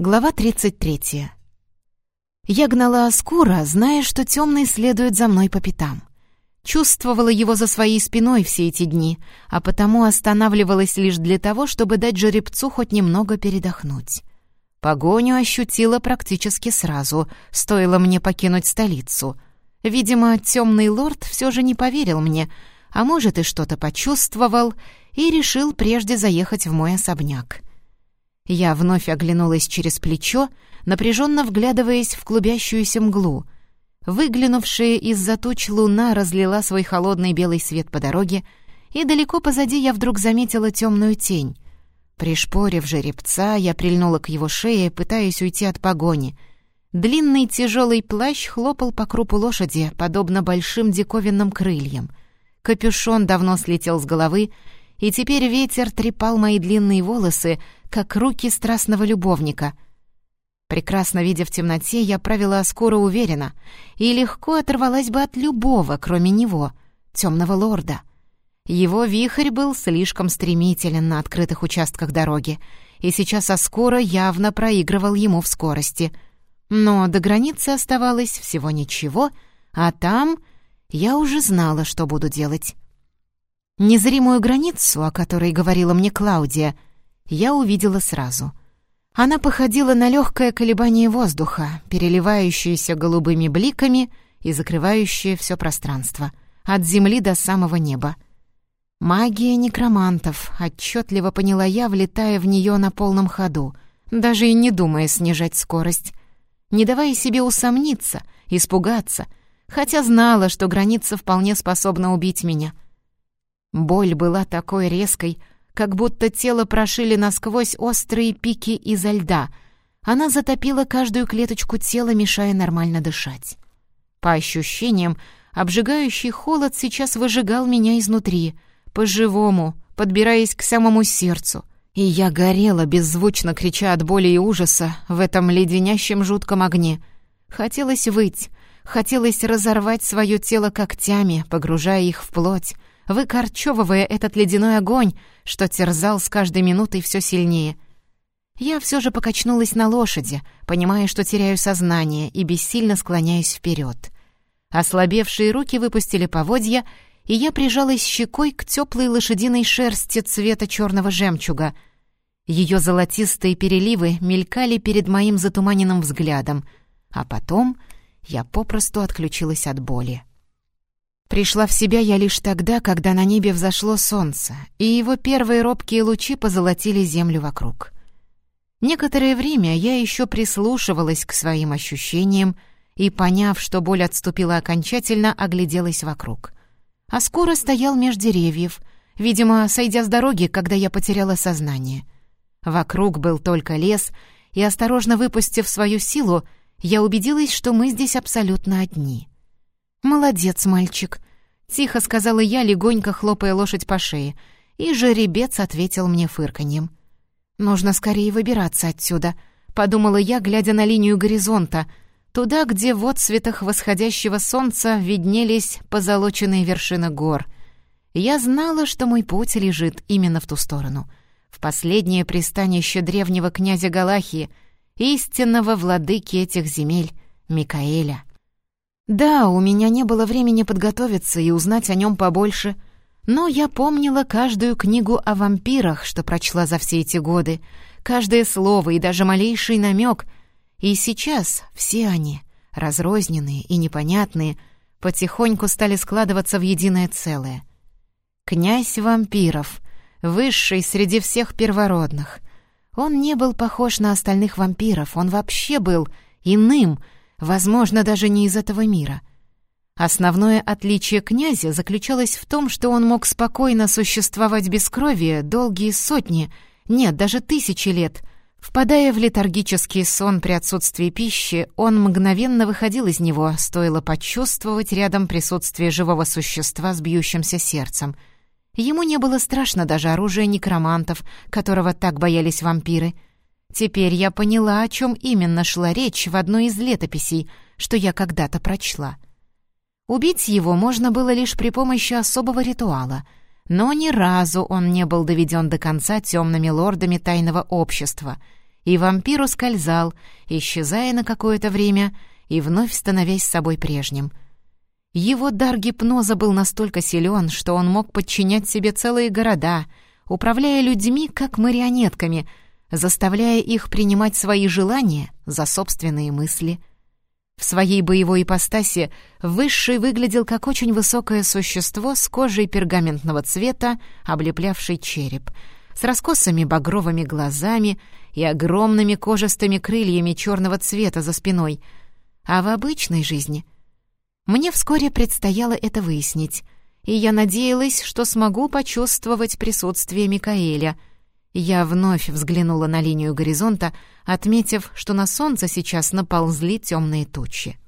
Глава 33. Я гнала Аскура, зная, что темный следует за мной по пятам. Чувствовала его за своей спиной все эти дни, а потому останавливалась лишь для того, чтобы дать жеребцу хоть немного передохнуть. Погоню ощутила практически сразу, стоило мне покинуть столицу. Видимо, темный лорд все же не поверил мне, а может и что-то почувствовал, и решил прежде заехать в мой особняк. Я вновь оглянулась через плечо, напряженно вглядываясь в клубящуюся мглу. Выглянувшая из-за туч луна разлила свой холодный белый свет по дороге, и далеко позади я вдруг заметила темную тень. Пришпорив жеребца, я прильнула к его шее, пытаясь уйти от погони. Длинный тяжелый плащ хлопал по крупу лошади, подобно большим диковинным крыльям. Капюшон давно слетел с головы, и теперь ветер трепал мои длинные волосы, как руки страстного любовника. Прекрасно видя в темноте, я правила скоро уверенно и легко оторвалась бы от любого, кроме него, темного лорда. Его вихрь был слишком стремителен на открытых участках дороги, и сейчас Аскора явно проигрывал ему в скорости. Но до границы оставалось всего ничего, а там я уже знала, что буду делать. Незримую границу, о которой говорила мне Клаудия, я увидела сразу. Она походила на легкое колебание воздуха, переливающееся голубыми бликами и закрывающее все пространство, от земли до самого неба. Магия некромантов, отчетливо поняла я, влетая в нее на полном ходу, даже и не думая снижать скорость, не давая себе усомниться, испугаться, хотя знала, что граница вполне способна убить меня — Боль была такой резкой, как будто тело прошили насквозь острые пики изо льда. Она затопила каждую клеточку тела, мешая нормально дышать. По ощущениям, обжигающий холод сейчас выжигал меня изнутри, по-живому, подбираясь к самому сердцу. И я горела, беззвучно крича от боли и ужаса в этом леденящем жутком огне. Хотелось выть, хотелось разорвать свое тело когтями, погружая их в плоть, выкорчевывая этот ледяной огонь, что терзал с каждой минутой все сильнее. Я все же покачнулась на лошади, понимая, что теряю сознание и бессильно склоняюсь вперед. Ослабевшие руки выпустили поводья, и я прижалась щекой к теплой лошадиной шерсти цвета черного жемчуга. Ее золотистые переливы мелькали перед моим затуманенным взглядом, а потом я попросту отключилась от боли. Пришла в себя я лишь тогда, когда на небе взошло солнце, и его первые робкие лучи позолотили землю вокруг. Некоторое время я еще прислушивалась к своим ощущениям и, поняв, что боль отступила окончательно, огляделась вокруг. А скоро стоял меж деревьев, видимо, сойдя с дороги, когда я потеряла сознание. Вокруг был только лес, и, осторожно выпустив свою силу, я убедилась, что мы здесь абсолютно одни — «Молодец, мальчик», — тихо сказала я, легонько хлопая лошадь по шее, и жеребец ответил мне фырканьем. «Нужно скорее выбираться отсюда», — подумала я, глядя на линию горизонта, туда, где в отцветах восходящего солнца виднелись позолоченные вершины гор. Я знала, что мой путь лежит именно в ту сторону, в последнее пристанище древнего князя Галахии, истинного владыки этих земель, Микаэля. Да, у меня не было времени подготовиться и узнать о нем побольше, но я помнила каждую книгу о вампирах, что прочла за все эти годы, каждое слово и даже малейший намек. И сейчас все они, разрозненные и непонятные, потихоньку стали складываться в единое целое. Князь вампиров, высший среди всех первородных. Он не был похож на остальных вампиров, он вообще был иным — возможно, даже не из этого мира. Основное отличие князя заключалось в том, что он мог спокойно существовать без крови долгие сотни, нет, даже тысячи лет. Впадая в летаргический сон при отсутствии пищи, он мгновенно выходил из него, стоило почувствовать рядом присутствие живого существа с бьющимся сердцем. Ему не было страшно даже оружие некромантов, которого так боялись вампиры — Теперь я поняла, о чем именно шла речь в одной из летописей, что я когда-то прочла. Убить его можно было лишь при помощи особого ритуала, но ни разу он не был доведен до конца темными лордами тайного общества, и вампир ускользал, исчезая на какое-то время и вновь становясь собой прежним. Его дар гипноза был настолько силен, что он мог подчинять себе целые города, управляя людьми как марионетками, заставляя их принимать свои желания за собственные мысли. В своей боевой ипостаси Высший выглядел как очень высокое существо с кожей пергаментного цвета, облеплявший череп, с раскосыми багровыми глазами и огромными кожистыми крыльями черного цвета за спиной. А в обычной жизни мне вскоре предстояло это выяснить, и я надеялась, что смогу почувствовать присутствие Микаэля — я вновь взглянула на линию горизонта, отметив, что на солнце сейчас наползли темные тучи.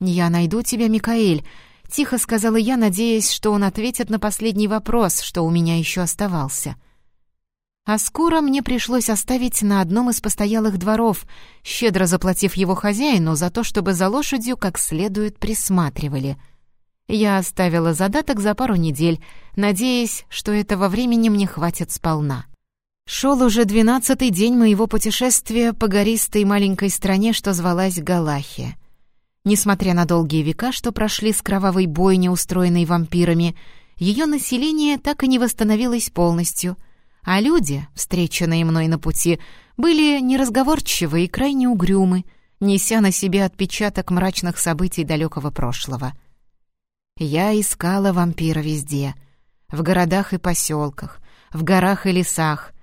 «Я найду тебя, Микаэль», — тихо сказала я, надеясь, что он ответит на последний вопрос, что у меня еще оставался. А скоро мне пришлось оставить на одном из постоялых дворов, щедро заплатив его хозяину за то, чтобы за лошадью как следует присматривали. Я оставила задаток за пару недель, надеясь, что этого времени мне хватит сполна. Шел уже двенадцатый день моего путешествия по гористой маленькой стране, что звалась Галахия. Несмотря на долгие века, что прошли с кровавой бойни, устроенной вампирами, ее население так и не восстановилось полностью, а люди, встреченные мной на пути, были неразговорчивы и крайне угрюмы, неся на себе отпечаток мрачных событий далекого прошлого. Я искала вампира везде — в городах и поселках, в горах и лесах,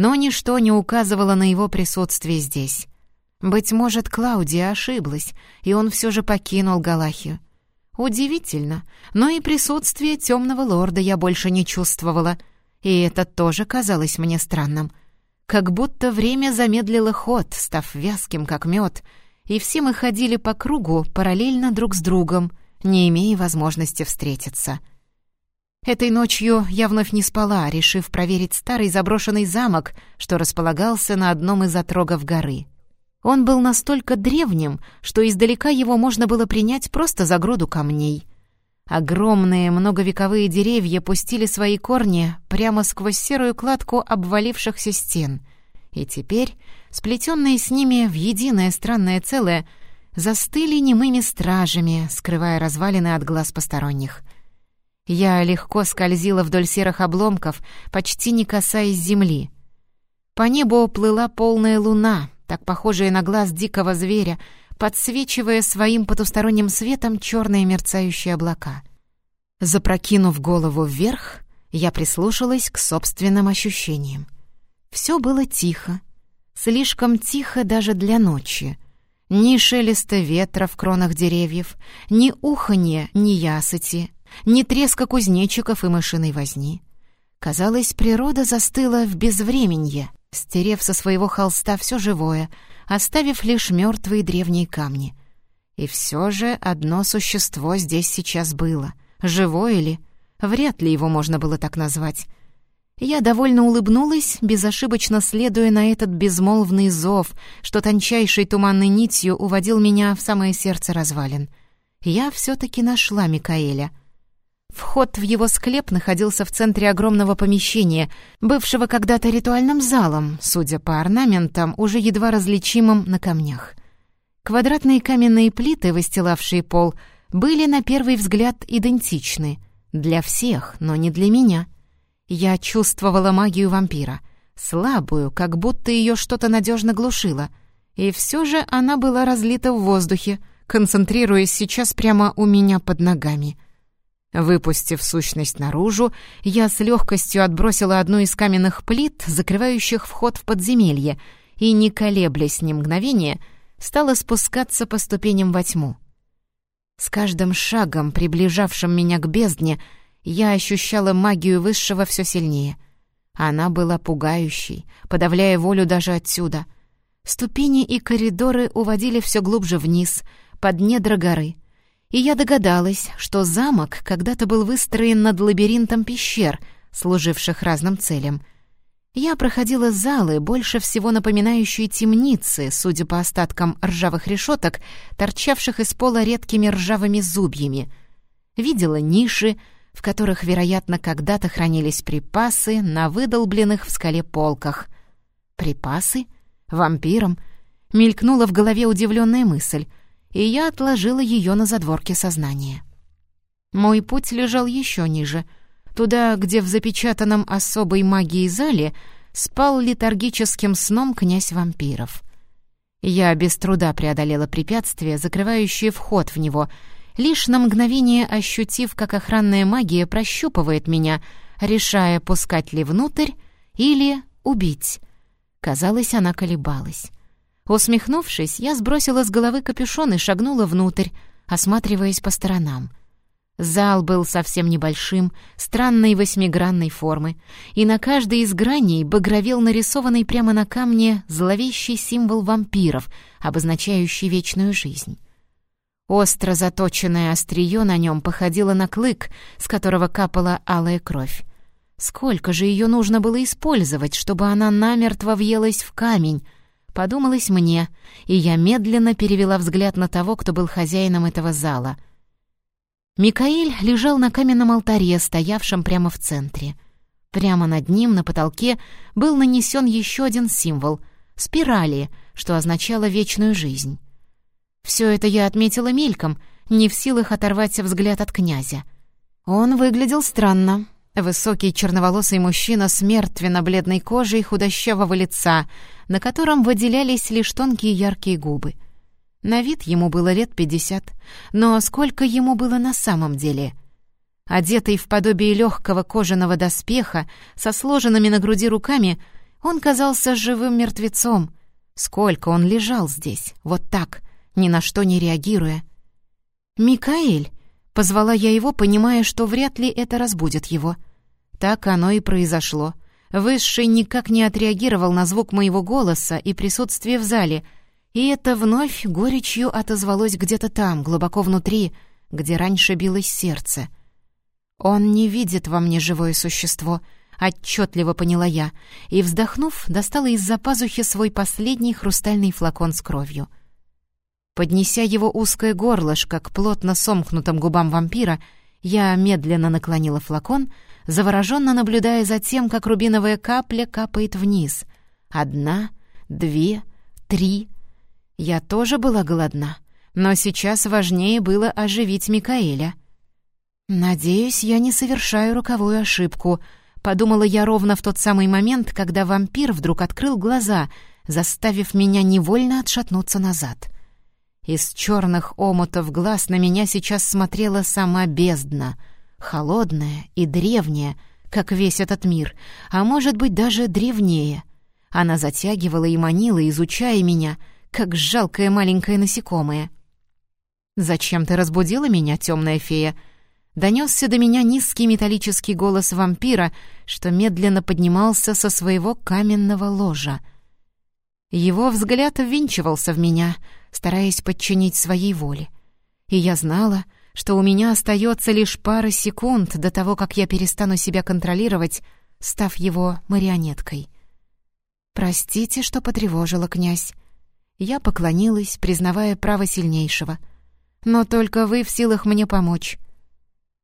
но ничто не указывало на его присутствие здесь. Быть может, Клаудия ошиблась, и он все же покинул Галахию. Удивительно, но и присутствие темного лорда я больше не чувствовала, и это тоже казалось мне странным. Как будто время замедлило ход, став вязким, как мед, и все мы ходили по кругу параллельно друг с другом, не имея возможности встретиться. Этой ночью я вновь не спала, решив проверить старый заброшенный замок, что располагался на одном из отрогов горы. Он был настолько древним, что издалека его можно было принять просто за груду камней. Огромные многовековые деревья пустили свои корни прямо сквозь серую кладку обвалившихся стен, и теперь, сплетенные с ними в единое странное целое, застыли немыми стражами, скрывая развалины от глаз посторонних — я легко скользила вдоль серых обломков, почти не касаясь земли. По небу плыла полная луна, так похожая на глаз дикого зверя, подсвечивая своим потусторонним светом черные мерцающие облака. Запрокинув голову вверх, я прислушалась к собственным ощущениям. Все было тихо, слишком тихо даже для ночи. Ни шелеста ветра в кронах деревьев, ни уханья, ни ясыти, ни треска кузнечиков и мышиной возни. Казалось, природа застыла в безвременье, стерев со своего холста все живое, оставив лишь мертвые древние камни. И все же одно существо здесь сейчас было. Живое ли? Вряд ли его можно было так назвать. Я довольно улыбнулась, безошибочно следуя на этот безмолвный зов, что тончайшей туманной нитью уводил меня в самое сердце развалин. Я все-таки нашла Микаэля — Вход в его склеп находился в центре огромного помещения, бывшего когда-то ритуальным залом, судя по орнаментам, уже едва различимым на камнях. Квадратные каменные плиты, выстилавшие пол, были на первый взгляд идентичны. Для всех, но не для меня. Я чувствовала магию вампира. Слабую, как будто ее что-то надежно глушило. И все же она была разлита в воздухе, концентрируясь сейчас прямо у меня под ногами — Выпустив сущность наружу, я с легкостью отбросила одну из каменных плит, закрывающих вход в подземелье, и, не колеблясь ни мгновения, стала спускаться по ступеням во тьму. С каждым шагом, приближавшим меня к бездне, я ощущала магию Высшего все сильнее. Она была пугающей, подавляя волю даже отсюда. Ступени и коридоры уводили все глубже вниз, под недра горы — и я догадалась, что замок когда-то был выстроен над лабиринтом пещер, служивших разным целям. Я проходила залы, больше всего напоминающие темницы, судя по остаткам ржавых решеток, торчавших из пола редкими ржавыми зубьями. Видела ниши, в которых, вероятно, когда-то хранились припасы на выдолбленных в скале полках. Припасы? Вампиром? Мелькнула в голове удивленная мысль, и я отложила ее на задворке сознания. Мой путь лежал еще ниже, туда, где в запечатанном особой магией зале спал летаргическим сном князь вампиров. Я без труда преодолела препятствие, закрывающее вход в него, лишь на мгновение ощутив, как охранная магия прощупывает меня, решая, пускать ли внутрь или убить. Казалось, она колебалась. Усмехнувшись, я сбросила с головы капюшон и шагнула внутрь, осматриваясь по сторонам. Зал был совсем небольшим, странной восьмигранной формы, и на каждой из граней багровел нарисованный прямо на камне зловещий символ вампиров, обозначающий вечную жизнь. Остро заточенное острие на нем походило на клык, с которого капала алая кровь. Сколько же ее нужно было использовать, чтобы она намертво въелась в камень — Подумалось мне, и я медленно перевела взгляд на того, кто был хозяином этого зала. Микаэль лежал на каменном алтаре, стоявшем прямо в центре. Прямо над ним, на потолке, был нанесен еще один символ — спирали, что означало вечную жизнь. Все это я отметила мельком, не в силах оторвать взгляд от князя. Он выглядел странно. Высокий черноволосый мужчина с мертвенно-бледной кожей худощавого лица — на котором выделялись лишь тонкие яркие губы. На вид ему было лет пятьдесят, но сколько ему было на самом деле? Одетый в подобие легкого кожаного доспеха, со сложенными на груди руками, он казался живым мертвецом. Сколько он лежал здесь, вот так, ни на что не реагируя. «Микаэль!» — позвала я его, понимая, что вряд ли это разбудит его. Так оно и произошло. Высший никак не отреагировал на звук моего голоса и присутствие в зале, и это вновь горечью отозвалось где-то там, глубоко внутри, где раньше билось сердце. «Он не видит во мне живое существо», — отчетливо поняла я, и, вздохнув, достала из-за пазухи свой последний хрустальный флакон с кровью. Поднеся его узкое горлышко к плотно сомкнутым губам вампира, я медленно наклонила флакон — завороженно наблюдая за тем, как рубиновая капля капает вниз. Одна, две, три. Я тоже была голодна, но сейчас важнее было оживить Микаэля. «Надеюсь, я не совершаю роковую ошибку», — подумала я ровно в тот самый момент, когда вампир вдруг открыл глаза, заставив меня невольно отшатнуться назад. Из черных омутов глаз на меня сейчас смотрела сама бездна — холодная и древняя, как весь этот мир, а может быть даже древнее. Она затягивала и манила, изучая меня, как жалкое маленькое насекомое. «Зачем ты разбудила меня, темная фея?» Донесся до меня низкий металлический голос вампира, что медленно поднимался со своего каменного ложа. Его взгляд ввинчивался в меня, стараясь подчинить своей воле. И я знала, что у меня остается лишь пара секунд до того, как я перестану себя контролировать, став его марионеткой. «Простите, что потревожила, князь». Я поклонилась, признавая право сильнейшего. «Но только вы в силах мне помочь».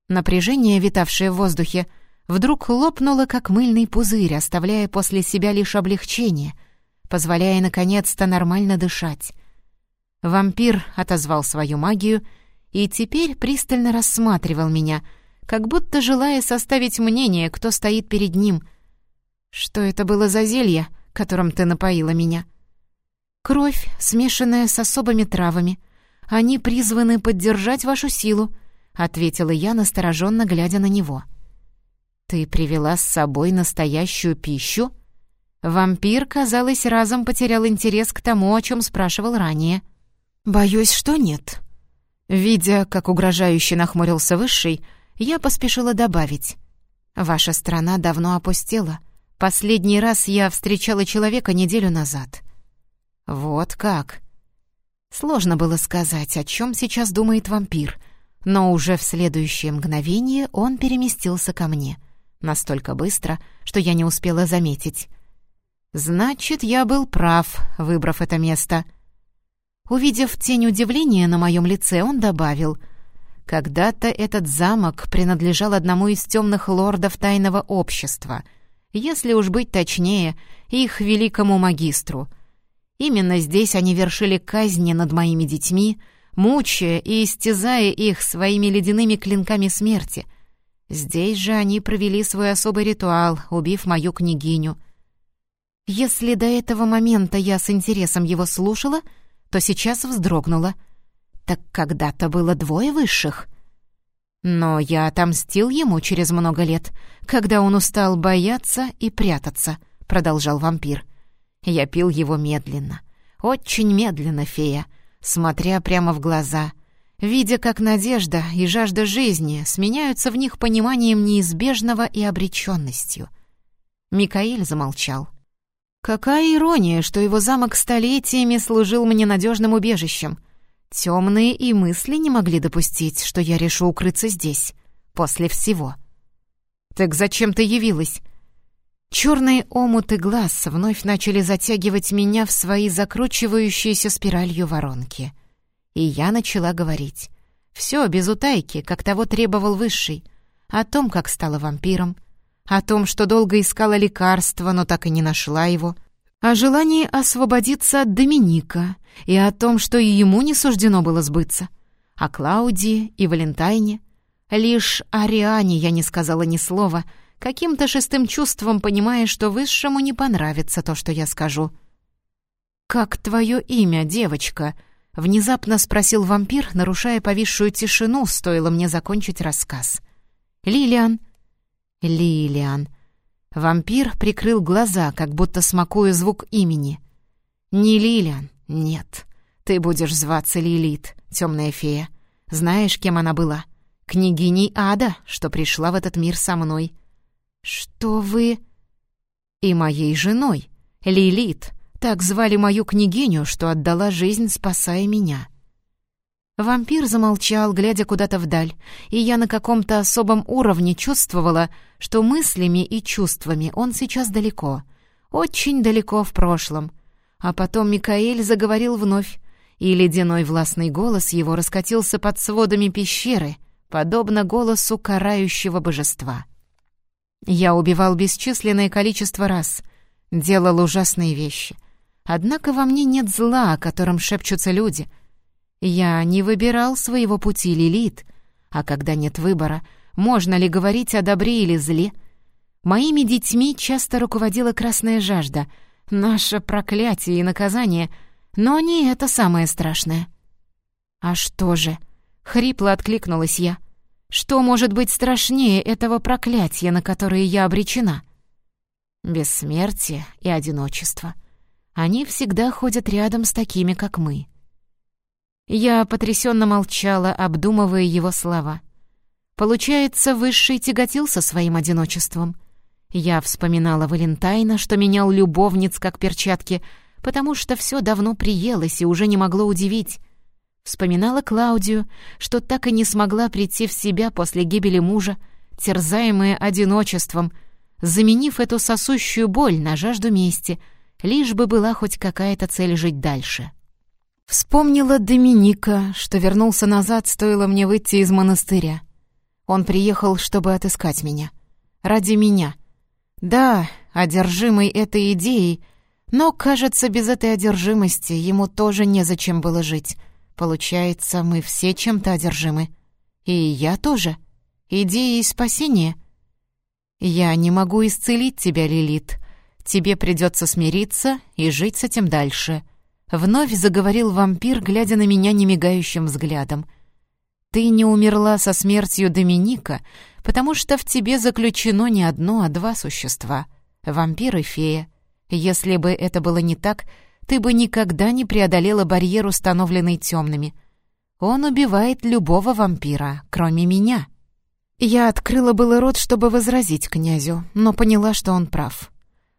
Напряжение, витавшее в воздухе, вдруг лопнуло, как мыльный пузырь, оставляя после себя лишь облегчение, позволяя наконец-то нормально дышать. Вампир отозвал свою магию — и теперь пристально рассматривал меня, как будто желая составить мнение, кто стоит перед ним. «Что это было за зелье, которым ты напоила меня?» «Кровь, смешанная с особыми травами. Они призваны поддержать вашу силу», — ответила я, настороженно глядя на него. «Ты привела с собой настоящую пищу?» Вампир, казалось, разом потерял интерес к тому, о чем спрашивал ранее. «Боюсь, что нет», Видя, как угрожающе нахмурился Высший, я поспешила добавить. «Ваша страна давно опустела. Последний раз я встречала человека неделю назад». «Вот как?» Сложно было сказать, о чем сейчас думает вампир, но уже в следующее мгновение он переместился ко мне. Настолько быстро, что я не успела заметить. «Значит, я был прав, выбрав это место». Увидев тень удивления на моем лице, он добавил, «Когда-то этот замок принадлежал одному из темных лордов тайного общества, если уж быть точнее, их великому магистру. Именно здесь они вершили казни над моими детьми, мучая и истязая их своими ледяными клинками смерти. Здесь же они провели свой особый ритуал, убив мою княгиню. Если до этого момента я с интересом его слушала, то сейчас вздрогнула. Так когда-то было двое высших. Но я отомстил ему через много лет, когда он устал бояться и прятаться, продолжал вампир. Я пил его медленно, очень медленно, фея, смотря прямо в глаза, видя, как надежда и жажда жизни сменяются в них пониманием неизбежного и обреченностью. Микаэль замолчал. Какая ирония, что его замок столетиями служил мне надежным убежищем. Темные и мысли не могли допустить, что я решу укрыться здесь, после всего. «Так зачем ты явилась?» Черные омуты глаз вновь начали затягивать меня в свои закручивающиеся спиралью воронки. И я начала говорить. Все без утайки, как того требовал Высший. О том, как стала вампиром. О том, что долго искала лекарства, но так и не нашла его. О желании освободиться от Доминика. И о том, что и ему не суждено было сбыться. О Клаудии и Валентайне. Лишь о Риане я не сказала ни слова — каким-то шестым чувством понимая, что Высшему не понравится то, что я скажу. «Как твое имя, девочка?» — внезапно спросил вампир, нарушая повисшую тишину, стоило мне закончить рассказ. «Лилиан». «Лилиан». Вампир прикрыл глаза, как будто смакуя звук имени. «Не Лилиан, нет. Ты будешь зваться Лилит, темная фея. Знаешь, кем она была? Княгиней Ада, что пришла в этот мир со мной». «Что вы...» «И моей женой, Лилит. Так звали мою княгиню, что отдала жизнь, спасая меня». Вампир замолчал, глядя куда-то вдаль, и я на каком-то особом уровне чувствовала, что мыслями и чувствами он сейчас далеко, очень далеко в прошлом. А потом Микаэль заговорил вновь, и ледяной властный голос его раскатился под сводами пещеры, подобно голосу карающего божества. Я убивал бесчисленное количество раз, делал ужасные вещи. Однако во мне нет зла, о котором шепчутся люди. Я не выбирал своего пути, Лилит. А когда нет выбора, можно ли говорить о добре или зле? Моими детьми часто руководила красная жажда, наше проклятие и наказание, но не это самое страшное. «А что же?» — хрипло откликнулась я. Что может быть страшнее этого проклятия, на которое я обречена? Бессмертие и одиночество. Они всегда ходят рядом с такими, как мы. Я потрясенно молчала, обдумывая его слова. Получается, Высший тяготился своим одиночеством. Я вспоминала Валентайна, что менял любовниц как перчатки, потому что все давно приелось и уже не могло удивить. Вспоминала Клаудию, что так и не смогла прийти в себя после гибели мужа, терзаемая одиночеством, заменив эту сосущую боль на жажду мести, лишь бы была хоть какая-то цель жить дальше. Вспомнила Доминика, что вернулся назад, стоило мне выйти из монастыря. Он приехал, чтобы отыскать меня. Ради меня. Да, одержимый этой идеей, но, кажется, без этой одержимости ему тоже незачем было жить. Получается, мы все чем-то одержимы. И я тоже. Идеей спасения. Я не могу исцелить тебя, Лилит. Тебе придется смириться и жить с этим дальше. Вновь заговорил вампир, глядя на меня немигающим взглядом. Ты не умерла со смертью Доминика, потому что в тебе заключено не одно, а два существа — вампир и фея. Если бы это было не так, ты бы никогда не преодолела барьер, установленный темными. Он убивает любого вампира, кроме меня». Я открыла было рот, чтобы возразить князю, но поняла, что он прав.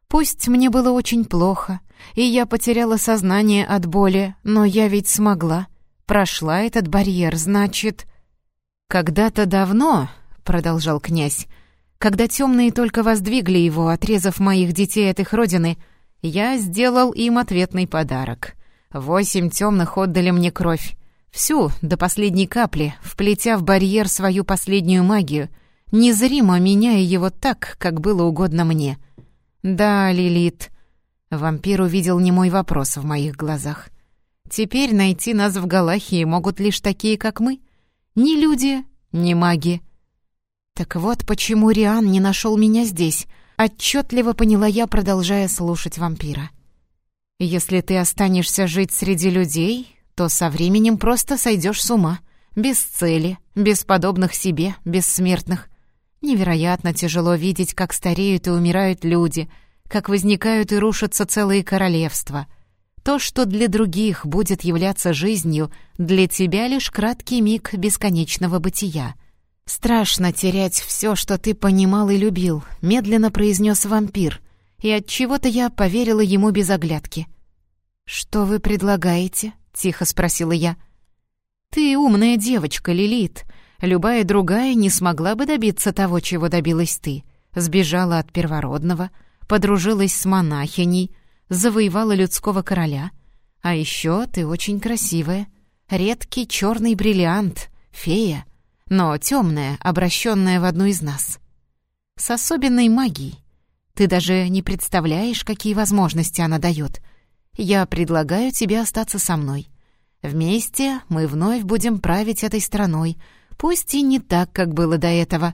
Пусть мне было очень плохо, и я потеряла сознание от боли, но я ведь смогла. Прошла этот барьер, значит... «Когда-то давно», — продолжал князь, «когда темные только воздвигли его, отрезав моих детей от их родины, — я сделал им ответный подарок. Восемь темных отдали мне кровь. Всю, до последней капли, вплетя в барьер свою последнюю магию, незримо меняя его так, как было угодно мне. Да, Лилит, Вампир увидел немой вопрос в моих глазах. Теперь найти нас в Галахии могут лишь такие, как мы. Ни люди, ни маги. Так вот почему Риан не нашел меня здесь, отчетливо поняла я, продолжая слушать вампира. Если ты останешься жить среди людей, то со временем просто сойдешь с ума. Без цели, без подобных себе, бессмертных. Невероятно тяжело видеть, как стареют и умирают люди, как возникают и рушатся целые королевства — то, что для других будет являться жизнью, для тебя лишь краткий миг бесконечного бытия. Страшно терять все, что ты понимал и любил, медленно произнес вампир, и от чего-то я поверила ему без оглядки. Что вы предлагаете? тихо спросила я. Ты умная девочка, Лилит. Любая другая не смогла бы добиться того, чего добилась ты. Сбежала от первородного, подружилась с монахиней, завоевала людского короля. А еще ты очень красивая. Редкий черный бриллиант, фея, но темная, обращенная в одну из нас. С особенной магией. Ты даже не представляешь, какие возможности она дает. Я предлагаю тебе остаться со мной. Вместе мы вновь будем править этой страной, пусть и не так, как было до этого.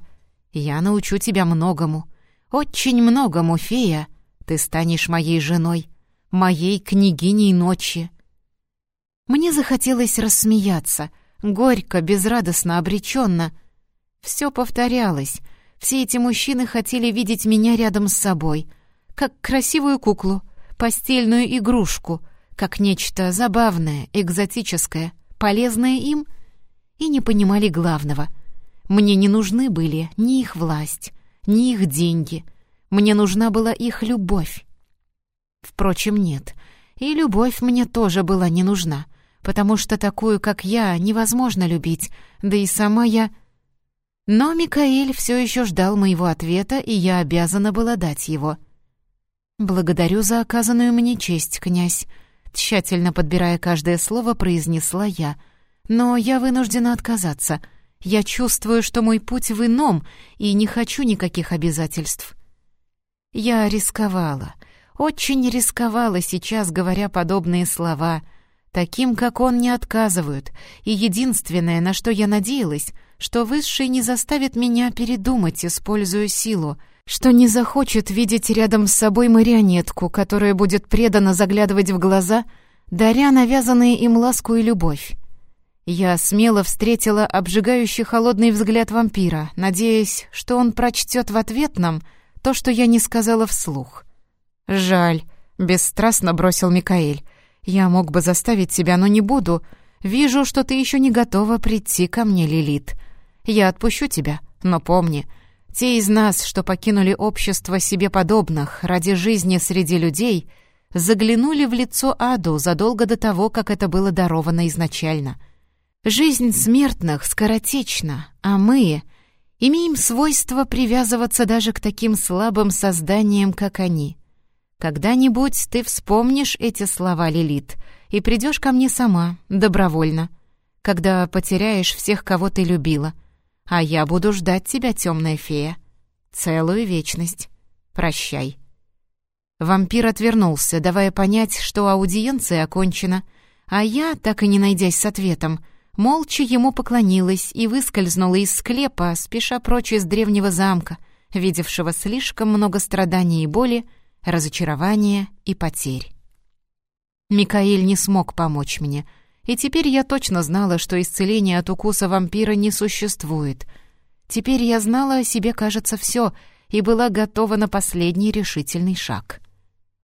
Я научу тебя многому, очень многому, фея, ты станешь моей женой, моей княгиней ночи. Мне захотелось рассмеяться, горько, безрадостно, обреченно. Все повторялось. Все эти мужчины хотели видеть меня рядом с собой, как красивую куклу, постельную игрушку, как нечто забавное, экзотическое, полезное им, и не понимали главного. Мне не нужны были ни их власть, ни их деньги — мне нужна была их любовь. Впрочем, нет. И любовь мне тоже была не нужна, потому что такую, как я, невозможно любить, да и сама я... Но Микаэль все еще ждал моего ответа, и я обязана была дать его. «Благодарю за оказанную мне честь, князь», — тщательно подбирая каждое слово, произнесла я. «Но я вынуждена отказаться. Я чувствую, что мой путь в ином, и не хочу никаких обязательств». Я рисковала, очень рисковала сейчас, говоря подобные слова. Таким, как он, не отказывают, и единственное, на что я надеялась, что Высший не заставит меня передумать, используя силу, что не захочет видеть рядом с собой марионетку, которая будет преданно заглядывать в глаза, даря навязанные им ласку и любовь. Я смело встретила обжигающий холодный взгляд вампира, надеясь, что он прочтет в ответ нам — то, что я не сказала вслух. «Жаль», — бесстрастно бросил Микаэль. «Я мог бы заставить тебя, но не буду. Вижу, что ты еще не готова прийти ко мне, Лилит. Я отпущу тебя, но помни, те из нас, что покинули общество себе подобных ради жизни среди людей, заглянули в лицо аду задолго до того, как это было даровано изначально. Жизнь смертных скоротечна, а мы имеем свойство привязываться даже к таким слабым созданиям, как они. Когда-нибудь ты вспомнишь эти слова, Лилит, и придешь ко мне сама, добровольно, когда потеряешь всех, кого ты любила. А я буду ждать тебя, темная фея, целую вечность. Прощай». Вампир отвернулся, давая понять, что аудиенция окончена, а я, так и не найдясь с ответом, — молча ему поклонилась и выскользнула из склепа, спеша прочь из древнего замка, видевшего слишком много страданий и боли, разочарования и потерь. Микаэль не смог помочь мне, и теперь я точно знала, что исцеления от укуса вампира не существует. Теперь я знала о себе, кажется, все, и была готова на последний решительный шаг.